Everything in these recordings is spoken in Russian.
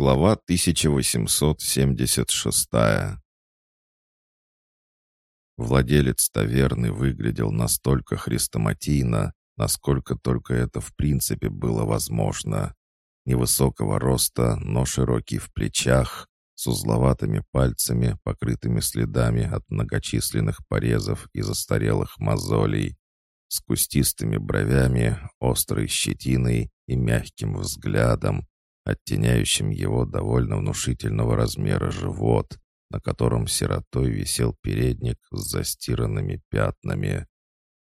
Глава 1876 Владелец таверны выглядел настолько хрестоматийно, насколько только это в принципе было возможно. Невысокого роста, но широкий в плечах, с узловатыми пальцами, покрытыми следами от многочисленных порезов и застарелых мозолей, с кустистыми бровями, острой щетиной и мягким взглядом, оттеняющим его довольно внушительного размера живот, на котором сиротой висел передник с застиранными пятнами.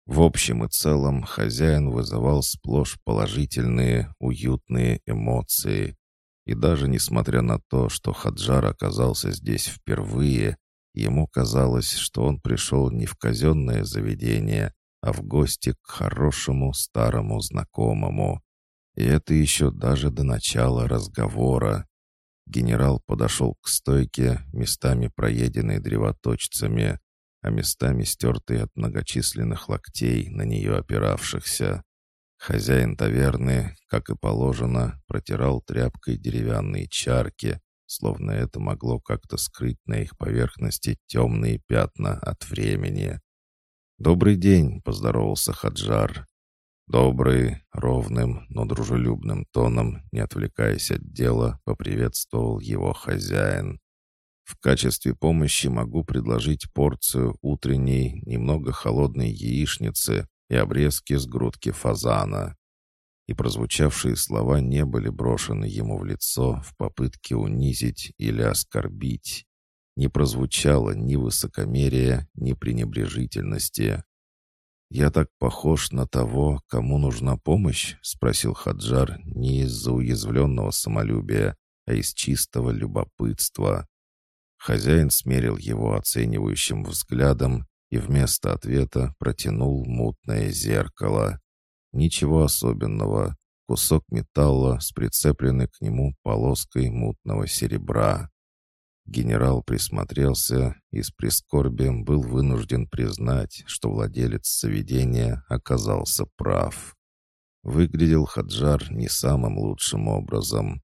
В общем и целом хозяин вызывал сплошь положительные, уютные эмоции. И даже несмотря на то, что Хаджар оказался здесь впервые, ему казалось, что он пришел не в казенное заведение, а в гости к хорошему старому знакомому. И это еще даже до начала разговора. Генерал подошел к стойке, местами проеденной древоточцами, а местами стертой от многочисленных локтей, на нее опиравшихся. Хозяин таверны, как и положено, протирал тряпкой деревянные чарки, словно это могло как-то скрыть на их поверхности темные пятна от времени. «Добрый день», — поздоровался Хаджар. Добрый, ровным, но дружелюбным тоном, не отвлекаясь от дела, поприветствовал его хозяин. В качестве помощи могу предложить порцию утренней, немного холодной яичницы и обрезки с грудки фазана. И прозвучавшие слова не были брошены ему в лицо в попытке унизить или оскорбить. Не прозвучало ни высокомерия, ни пренебрежительности. «Я так похож на того, кому нужна помощь?» — спросил Хаджар не из-за уязвленного самолюбия, а из чистого любопытства. Хозяин смерил его оценивающим взглядом и вместо ответа протянул мутное зеркало. Ничего особенного. Кусок металла с прицепленной к нему полоской мутного серебра. Генерал присмотрелся и с прискорбием был вынужден признать, что владелец заведения оказался прав. Выглядел Хаджар не самым лучшим образом.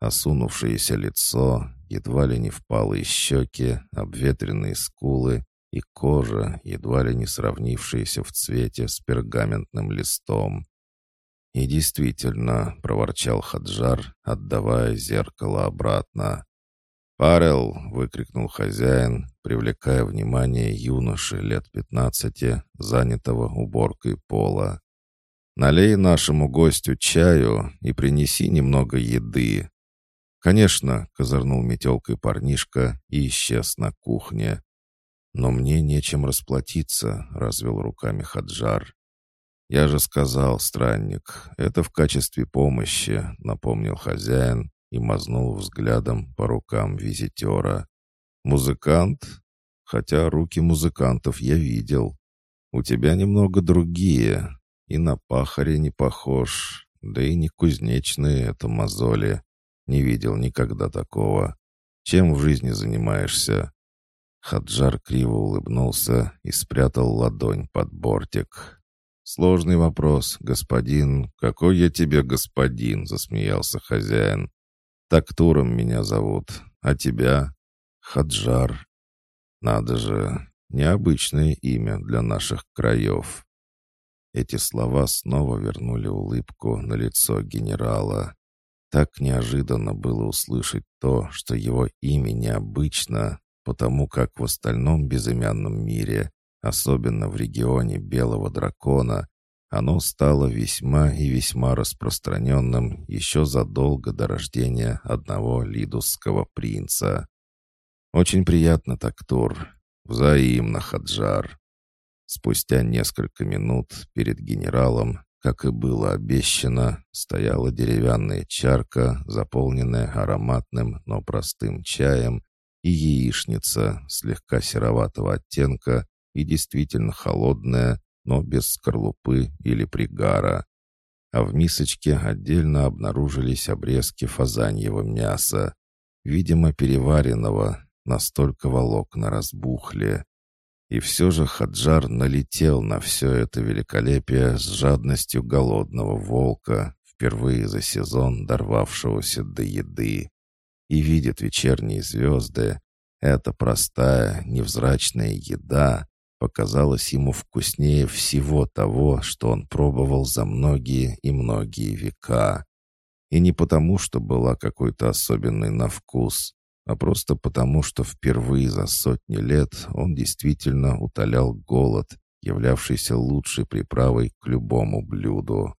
Осунувшееся лицо, едва ли не впалые щеки, обветренные скулы и кожа, едва ли не сравнившаяся в цвете с пергаментным листом. «И действительно», — проворчал Хаджар, отдавая зеркало обратно. «Парел!» — выкрикнул хозяин, привлекая внимание юноши лет пятнадцати, занятого уборкой пола. «Налей нашему гостю чаю и принеси немного еды». «Конечно», — козырнул метелкой парнишка и исчез на кухне. «Но мне нечем расплатиться», — развел руками Хаджар. «Я же сказал, странник, это в качестве помощи», — напомнил хозяин и мазнул взглядом по рукам визитера. «Музыкант? Хотя руки музыкантов я видел. У тебя немного другие, и на пахаре не похож, да и не кузнечные это мозоли. Не видел никогда такого. Чем в жизни занимаешься?» Хаджар криво улыбнулся и спрятал ладонь под бортик. «Сложный вопрос, господин. Какой я тебе господин?» — засмеялся хозяин. Тактуром меня зовут, а тебя — Хаджар. Надо же, необычное имя для наших краев. Эти слова снова вернули улыбку на лицо генерала. Так неожиданно было услышать то, что его имя необычно, потому как в остальном безымянном мире, особенно в регионе Белого Дракона, оно стало весьма и весьма распространенным еще задолго до рождения одного лидусского принца. Очень приятно, Тактур. Взаимно, Хаджар. Спустя несколько минут перед генералом, как и было обещано, стояла деревянная чарка, заполненная ароматным, но простым чаем, и яичница слегка сероватого оттенка и действительно холодная, но без скорлупы или пригара. А в мисочке отдельно обнаружились обрезки фазаньего мяса, видимо, переваренного, настолько волокна разбухли. И все же Хаджар налетел на все это великолепие с жадностью голодного волка, впервые за сезон дорвавшегося до еды. и видит вечерние звезды, эта простая, невзрачная еда показалась ему вкуснее всего того, что он пробовал за многие и многие века. И не потому, что была какой-то особенный на вкус, а просто потому, что впервые за сотни лет он действительно утолял голод, являвшийся лучшей приправой к любому блюду.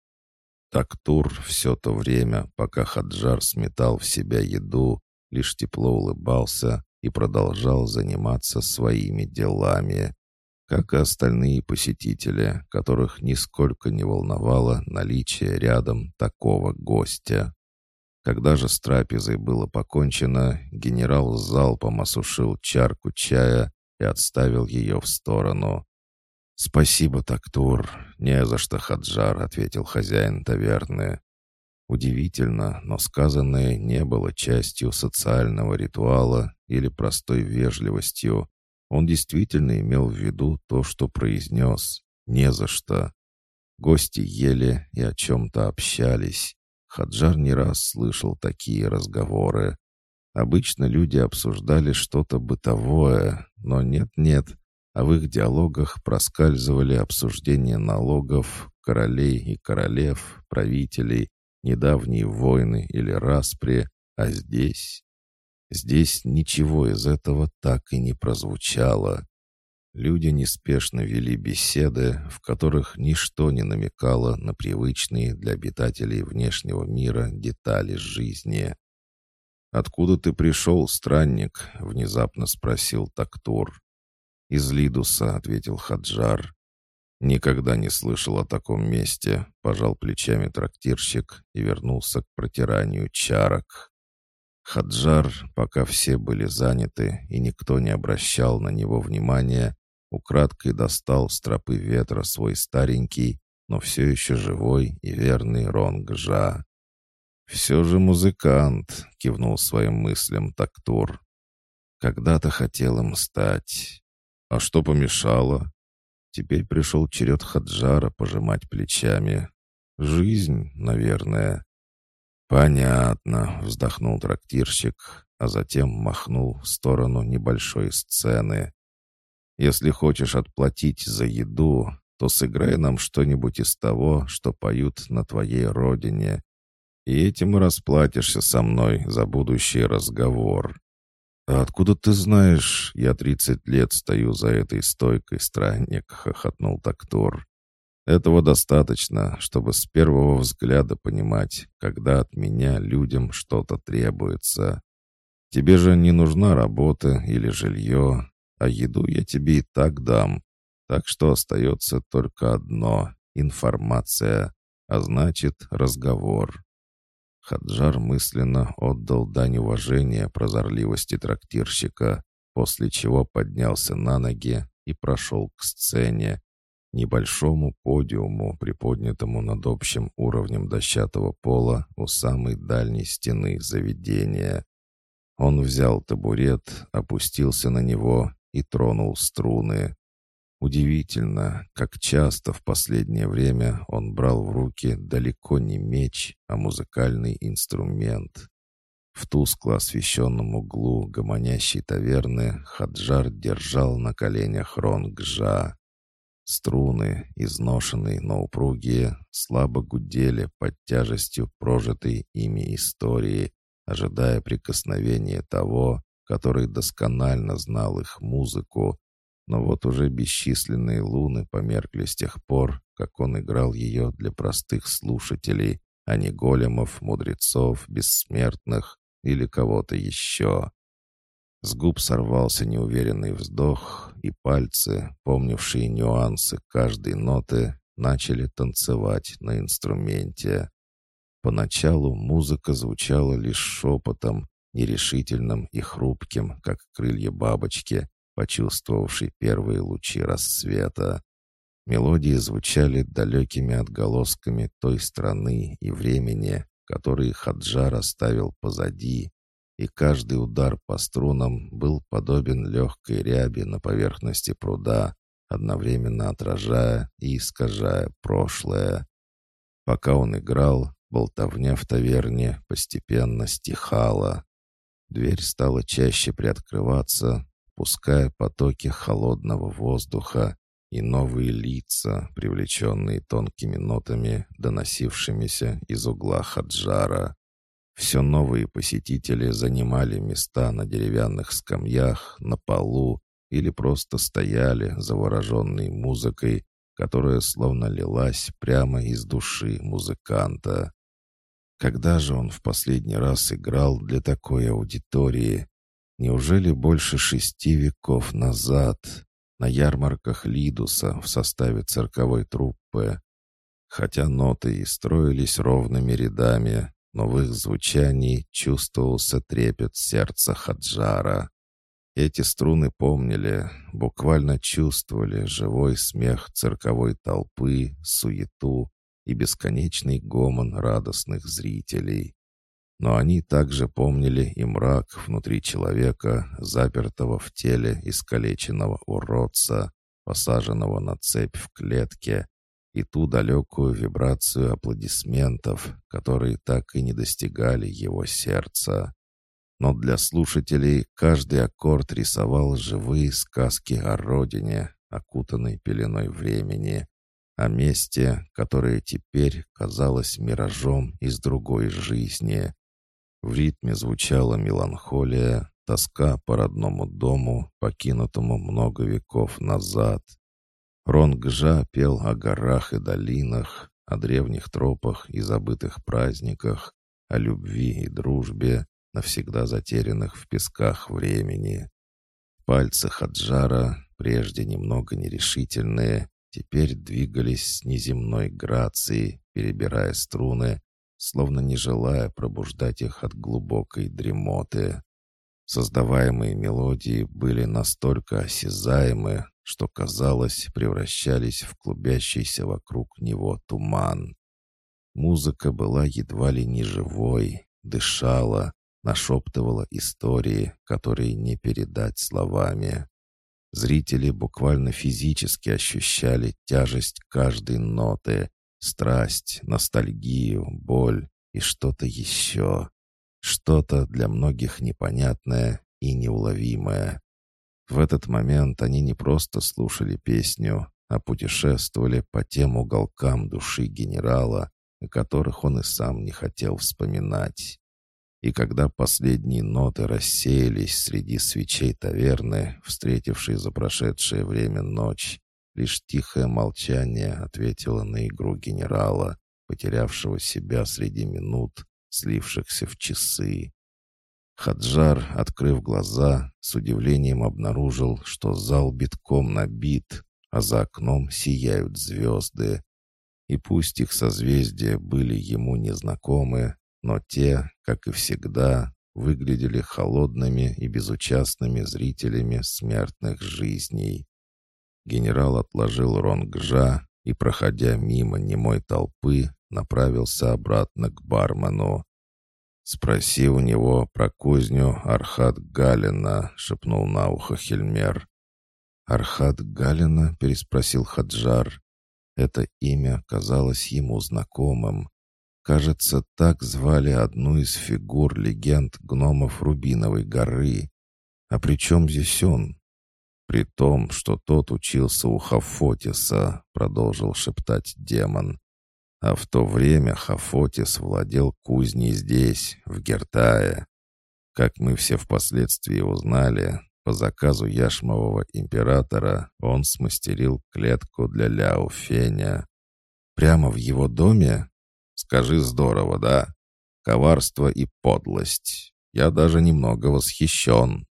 Тактур все то время, пока Хаджар сметал в себя еду, лишь тепло улыбался и продолжал заниматься своими делами, как и остальные посетители, которых нисколько не волновало наличие рядом такого гостя. Когда же с трапезой было покончено, генерал залпом осушил чарку чая и отставил ее в сторону. «Спасибо, Тактур. Не за что, Хаджар», — ответил хозяин таверны. Удивительно, но сказанное не было частью социального ритуала или простой вежливостью. Он действительно имел в виду то, что произнес. «Не за что». Гости ели и о чем-то общались. Хаджар не раз слышал такие разговоры. Обычно люди обсуждали что-то бытовое, но нет-нет, а в их диалогах проскальзывали обсуждения налогов, королей и королев, правителей, недавние войны или распри, а здесь... Здесь ничего из этого так и не прозвучало. Люди неспешно вели беседы, в которых ничто не намекало на привычные для обитателей внешнего мира детали жизни. «Откуда ты пришел, странник?» — внезапно спросил Тактур. «Из Лидуса», — ответил Хаджар. «Никогда не слышал о таком месте», — пожал плечами трактирщик и вернулся к протиранию чарок. Хаджар, пока все были заняты и никто не обращал на него внимания, украдкой достал с тропы ветра свой старенький, но все еще живой и верный Ронгжа. «Все же музыкант», — кивнул своим мыслям Тактур. «Когда-то хотел им стать. А что помешало?» Теперь пришел черед Хаджара пожимать плечами. «Жизнь, наверное». «Понятно», — вздохнул трактирщик, а затем махнул в сторону небольшой сцены. Если хочешь отплатить за еду, то сыграй нам что-нибудь из того, что поют на твоей родине. И этим и расплатишься со мной за будущий разговор. «А откуда ты знаешь, я тридцать лет стою за этой стойкой, странник», — хохотнул Тактор. «Этого достаточно, чтобы с первого взгляда понимать, когда от меня людям что-то требуется. Тебе же не нужна работа или жилье, а еду я тебе и так дам. Так что остается только одно — информация, а значит, разговор. Хаджар мысленно отдал дань уважения прозорливости трактирщика, после чего поднялся на ноги и прошел к сцене, небольшому подиуму, приподнятому над общим уровнем дощатого пола у самой дальней стены заведения. Он взял табурет, опустился на него и тронул струны. Удивительно, как часто в последнее время он брал в руки далеко не меч, а музыкальный инструмент. В тускло освещенном углу гомонящей таверны Хаджар держал на коленях Ронгжа. Струны, изношенные, но упругие, слабо гудели под тяжестью прожитой ими истории, ожидая прикосновения того, который досконально знал их музыку, но вот уже бесчисленные луны померкли с тех пор, как он играл ее для простых слушателей, а не големов, мудрецов, бессмертных или кого-то еще. С губ сорвался неуверенный вздох, и пальцы, помнившие нюансы каждой ноты, начали танцевать на инструменте. Поначалу музыка звучала лишь шепотом, нерешительным и хрупким, как крылья бабочки, почувствовавшей первые лучи рассвета. Мелодии звучали далекими отголосками той страны и времени, которые Хаджар оставил позади, и каждый удар по струнам был подобен легкой ряби на поверхности пруда, одновременно отражая и искажая прошлое. Пока он играл, болтовня в таверне постепенно стихала. Дверь стала чаще приоткрываться, пуская потоки холодного воздуха и новые лица, привлеченные тонкими нотами, доносившимися из угла Хаджара. Все новые посетители занимали места на деревянных скамьях, на полу или просто стояли, завороженные музыкой, которая словно лилась прямо из души музыканта. Когда же он в последний раз играл для такой аудитории? Неужели больше шести веков назад, на ярмарках Лидуса в составе цирковой труппы? Хотя ноты и строились ровными рядами, но в их звучании чувствовался трепет сердца Хаджара. Эти струны помнили, буквально чувствовали живой смех цирковой толпы, суету и бесконечный гомон радостных зрителей. Но они также помнили и мрак внутри человека, запертого в теле искалеченного уродца, посаженного на цепь в клетке, и ту далекую вибрацию аплодисментов, которые так и не достигали его сердца. Но для слушателей каждый аккорд рисовал живые сказки о родине, окутанной пеленой времени, о месте, которое теперь казалось миражом из другой жизни. В ритме звучала меланхолия, тоска по родному дому, покинутому много веков назад. Ронгжа пел о горах и долинах, о древних тропах и забытых праздниках, о любви и дружбе, навсегда затерянных в песках времени. Пальцы Хаджара, прежде немного нерешительные, теперь двигались с неземной грацией, перебирая струны, словно не желая пробуждать их от глубокой дремоты. Создаваемые мелодии были настолько осязаемы, что, казалось, превращались в клубящийся вокруг него туман. Музыка была едва ли не живой, дышала, нашептывала истории, которые не передать словами. Зрители буквально физически ощущали тяжесть каждой ноты, страсть, ностальгию, боль и что-то еще. Что-то для многих непонятное и неуловимое. В этот момент они не просто слушали песню, а путешествовали по тем уголкам души генерала, о которых он и сам не хотел вспоминать. И когда последние ноты рассеялись среди свечей таверны, встретившей за прошедшее время ночь, лишь тихое молчание ответило на игру генерала, потерявшего себя среди минут, слившихся в часы. Хаджар, открыв глаза, с удивлением обнаружил, что зал битком набит, а за окном сияют звезды. И пусть их созвездия были ему незнакомы, но те, как и всегда, выглядели холодными и безучастными зрителями смертных жизней. Генерал отложил Ронгжа и, проходя мимо немой толпы, направился обратно к бармену. «Спроси у него про кузню Архат Галина», — шепнул на ухо Хельмер. «Архат Галина?» — переспросил Хаджар. Это имя казалось ему знакомым. Кажется, так звали одну из фигур легенд гномов Рубиновой горы. А при чем здесь он? При том, что тот учился у Хафотиса, продолжил шептать демон. А в то время Хафотис владел кузней здесь, в Гертае. Как мы все впоследствии узнали, по заказу Яшмового императора он смастерил клетку для Ляо Феня. Прямо в его доме? Скажи здорово, да? Коварство и подлость. Я даже немного восхищен.